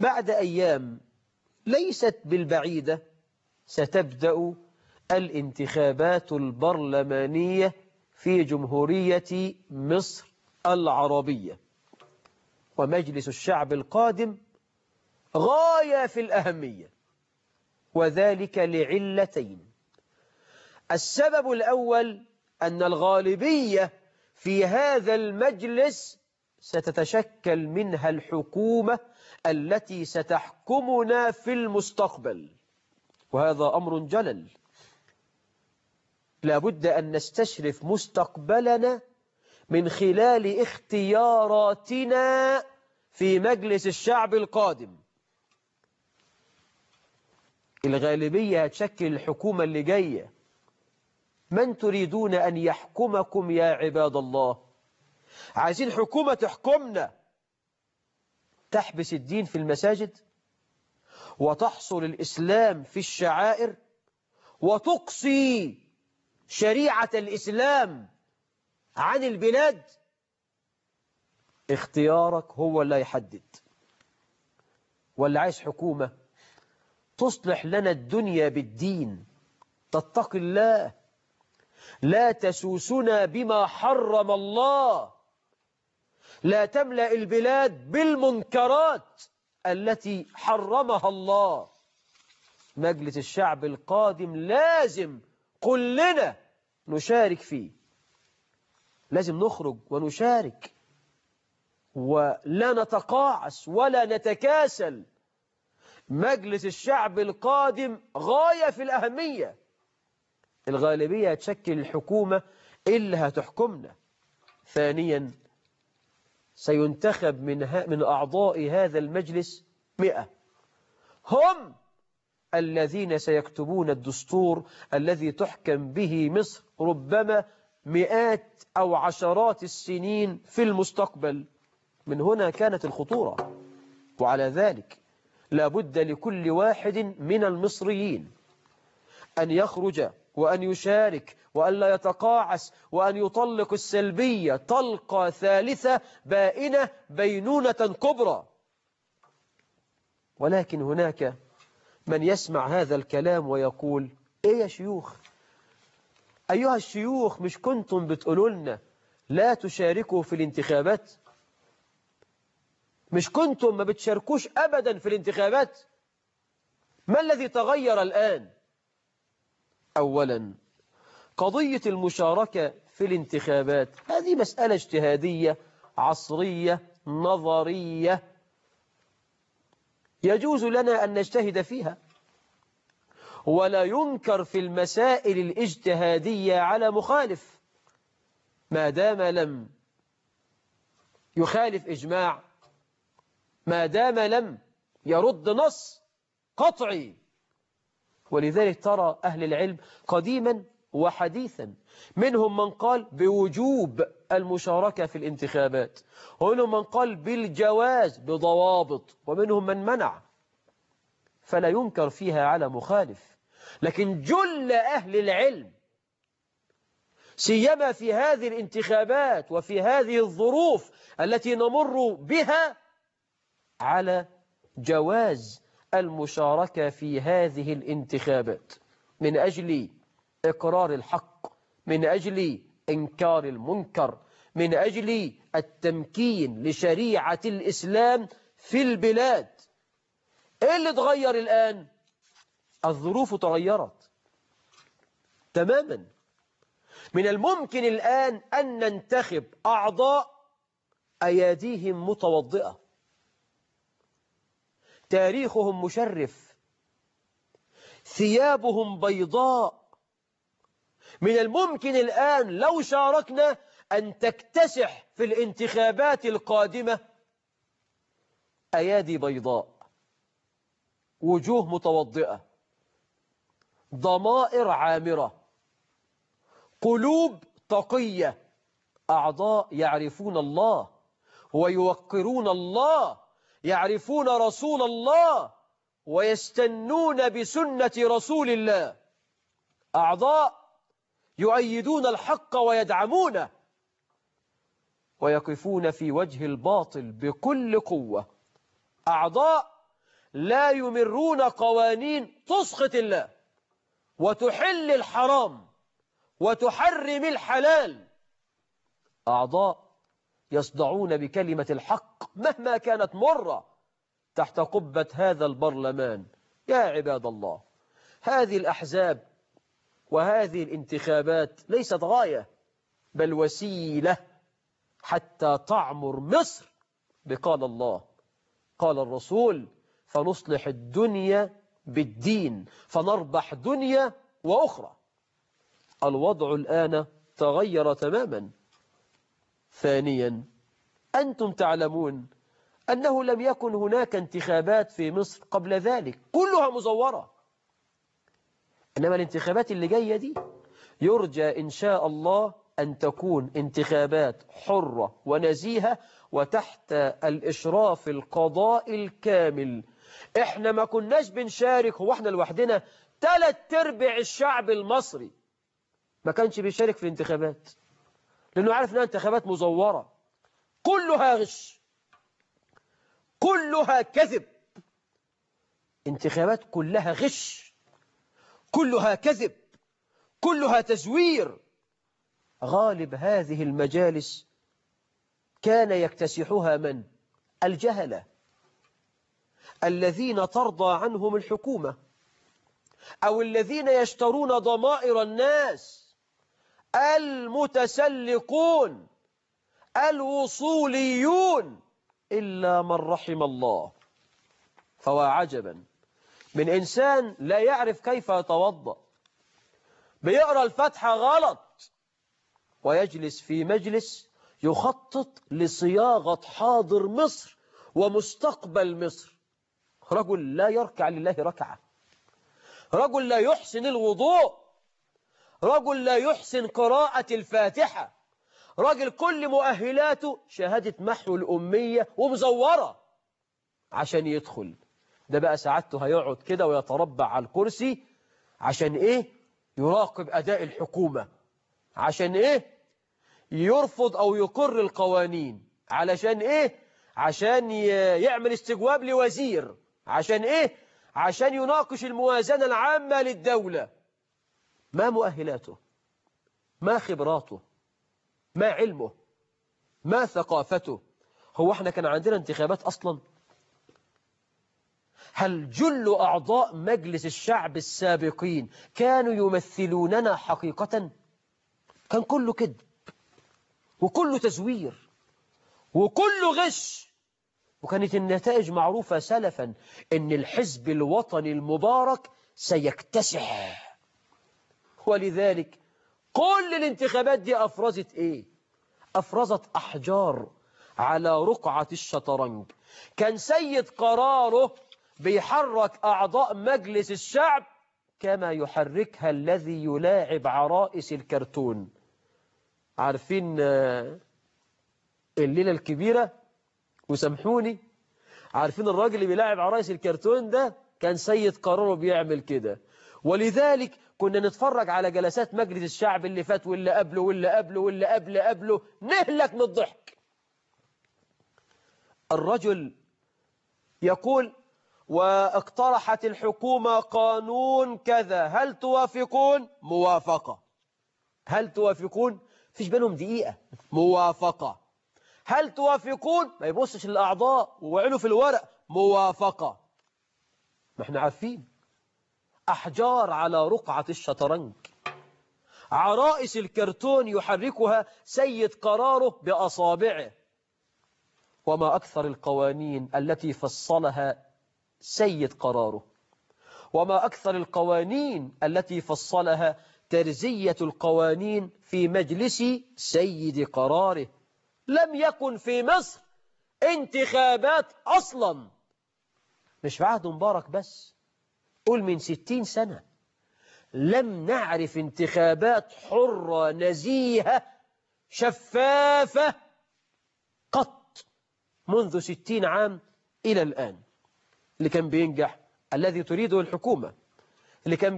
بعد أيام ليست بالبعيدة ستبدأ الانتخابات البرلمانية في جمهورية مصر العربية. ومجلس الشعب القادم غاية في الأهمية وذلك لعلتين. السبب الأول أن الغالبية في هذا المجلس ستتشكل منها الحكومة التي ستحكمنا في المستقبل. وهذا أمر جلل. لابد أن نستشرف مستقبلنا من خلال اختياراتنا في مجلس الشعب القادم. الغالبية هتشكل الحكومة اللي جاية. من تريدون أن يحكمكم يا عباد الله؟ عايزين حكومة تحكمنا. تحبس الدين في المساجد وتحصل الإسلام في الشعائر وتقصي شريعة الإسلام عن البلاد اختيارك هو اللي يحدد. ولا عايز حكومة تصلح لنا الدنيا بالدين تتقي الله لا تسوسنا بما حرم الله. لا تملأ البلاد بالمنكرات التي حرمها الله. مجلس الشعب القادم لازم كلنا نشارك فيه. لازم نخرج ونشارك. ولا نتقاعس ولا نتكاسل. مجلس الشعب القادم غاية في الأهمية. الغالبية هتشكل الحكومة اللي هتحكمنا ثانيا سينتخب من, من أعضاء هذا المجلس مئة. هم الذين سيكتبون الدستور الذي تحكم به مصر ربما مئات أو عشرات السنين في المستقبل. من هنا كانت الخطورة. وعلى ذلك لابد لكل واحد من المصريين أن يخرج وأن يشارك وأن لا يتقاعس وأن يطلق السلبية طلقة ثالثة بائنة بينونة كبرى. ولكن هناك من يسمع هذا الكلام ويقول إيه يا شيوخ؟ أيها الشيوخ مش كنتم بتقولوا لنا لا تشاركوا في الانتخابات؟ مش كنتم ما بتشاركوش أبدا في الانتخابات؟ ما الذي تغير الآن؟ أولا. قضية المشاركة في الانتخابات هذه مسألة اجتهادية عصرية نظرية. يجوز لنا أن نجتهد فيها. ولا ينكر في المسائل الاجتهادية على مخالف. ما دام لم يخالف إجماع ما دام لم يرد نص قطعي. ولذلك ترى أهل العلم قديما وحديثا. منهم من قال بوجوب المشاركة في الانتخابات. ومنهم من قال بالجواز بضوابط. ومنهم من منع. فلا ينكر فيها على مخالف. لكن جل أهل العلم سيما في هذه الانتخابات وفي هذه الظروف التي نمر بها على جواز المشاركة في هذه الانتخابات من أجل إقرار الحق من أجل إنكار المنكر من أجل التمكين لشريعة الإسلام في البلاد. إيه اللي تغير الآن؟ الظروف تغيرت تماما. من الممكن الآن أن ننتخب أعضاء أياديهم متوضئة. تاريخهم مشرف. ثيابهم بيضاء. من الممكن الآن لو شاركنا أن تكتسح في الانتخابات القادمة أيادي بيضاء. وجوه متوضئة. ضمائر عامرة. قلوب تقية. أعضاء يعرفون الله ويوقرون الله يعرفون رسول الله ويستنون بسنة رسول الله. أعضاء يؤيدون الحق ويدعمونه ويقفون في وجه الباطل بكل قوة. أعضاء لا يمرون قوانين تسخط الله وتحل الحرام وتحرم الحلال. أعضاء يصدعون بكلمة الحق مهما كانت مرة تحت قبة هذا البرلمان. يا عباد الله هذه الأحزاب وهذه الانتخابات ليست غاية بل وسيلة حتى تعمر مصر بقال الله. قال الرسول فنصلح الدنيا بالدين فنربح دنيا وأخرى. الوضع الآن تغير تماما. ثانيا أنتم تعلمون أنه لم يكن هناك انتخابات في مصر قبل ذلك. كلها مزورة. إنما الانتخابات اللي جاية دي يرجى إن شاء الله أن تكون انتخابات حرة ونزيهة وتحت الإشراف القضاء الكامل. إحنا ما كناش بنشارك هو إحنا لوحدنا. ثلاث أرباع الشعب المصري ما كانش بيشارك في الانتخابات. لأنه عارف أنها انتخابات مزورة. كلها غش. كلها كذب. انتخابات كلها غش. كلها كذب. كلها تزوير. غالب هذه المجالس كان يكتسحها من؟ الجهلة الذين ترضى عنهم الحكومة. أو الذين يشترون ضمائر الناس. المتسلقون الوصوليون إلا من رحم الله. فوا عجبا. من إنسان لا يعرف كيف يتوضأ. بيقرأ الفتحة غلط ويجلس في مجلس يخطط لصياغة حاضر مصر ومستقبل مصر. رجل لا يركع لله ركعة. رجل لا يحسن الوضوء. رجل لا يحسن قراءة الفاتحة. راجل كل مؤهلاته شهادة محو الأمية ومزورة عشان يدخل. ده بقى سعادته هيقعد كده ويتربع على الكرسي عشان إيه؟ يراقب أداء الحكومة. عشان إيه؟ يرفض أو يقر القوانين. علشان إيه؟ عشان يعمل استجواب لوزير. عشان إيه؟ عشان يناقش الموازنة العامة للدولة. ما مؤهلاته ما خبراته ما علمه ما ثقافته. هو إحنا كان عندنا انتخابات أصلا. هل جل أعضاء مجلس الشعب السابقين كانوا يمثلوننا حقيقة؟ كان كله كذب وكله تزوير وكله غش. وكانت النتائج معروفة سلفا إن الحزب الوطني المبارك سيكتسح. ولذلك كل الانتخابات دي أفرزت إيه؟ أفرزت أحجار على رقعة الشطرنج. كان سيد قراره بيحرك أعضاء مجلس الشعب كما يحركها الذي يلاعب عرائس الكرتون. عارفين الليلة الكبيرة؟ وسامحوني. عارفين الراجل اللي بيلاعب عرائس الكرتون ده؟ كان سيد قراره بيعمل كده. ولذلك كنا نتفرج على جلسات مجلس الشعب اللي فات واللي قبله واللي قبله واللي قبل قبله نهلك من الضحك. الرجل يقول وأقترحت الحكومة قانون كذا هل توافقون؟ موافقة. هل توافقون؟ فيش بينهم دقيقة. موافقة. هل توافقون؟ ما يبصش الأعضاء ووعلوا في الورق. موافقة. ما إحنا عارفين. أحجار على رقعة الشطرنج. عرائس الكرتون يحركها سيد قراره بأصابعه. وما أكثر القوانين التي فصلها سيد قراره. وما أكثر القوانين التي فصلها ترزية القوانين في مجلس سيد قراره. لم يكن في مصر انتخابات أصلا. مش في عهد مبارك بس. قول من ستين سنة. لم نعرف انتخابات حرة نزيهة شفافة قط منذ ستين عام إلى الآن. اللي كان بينجح الذي تريده الحكومة. اللي كان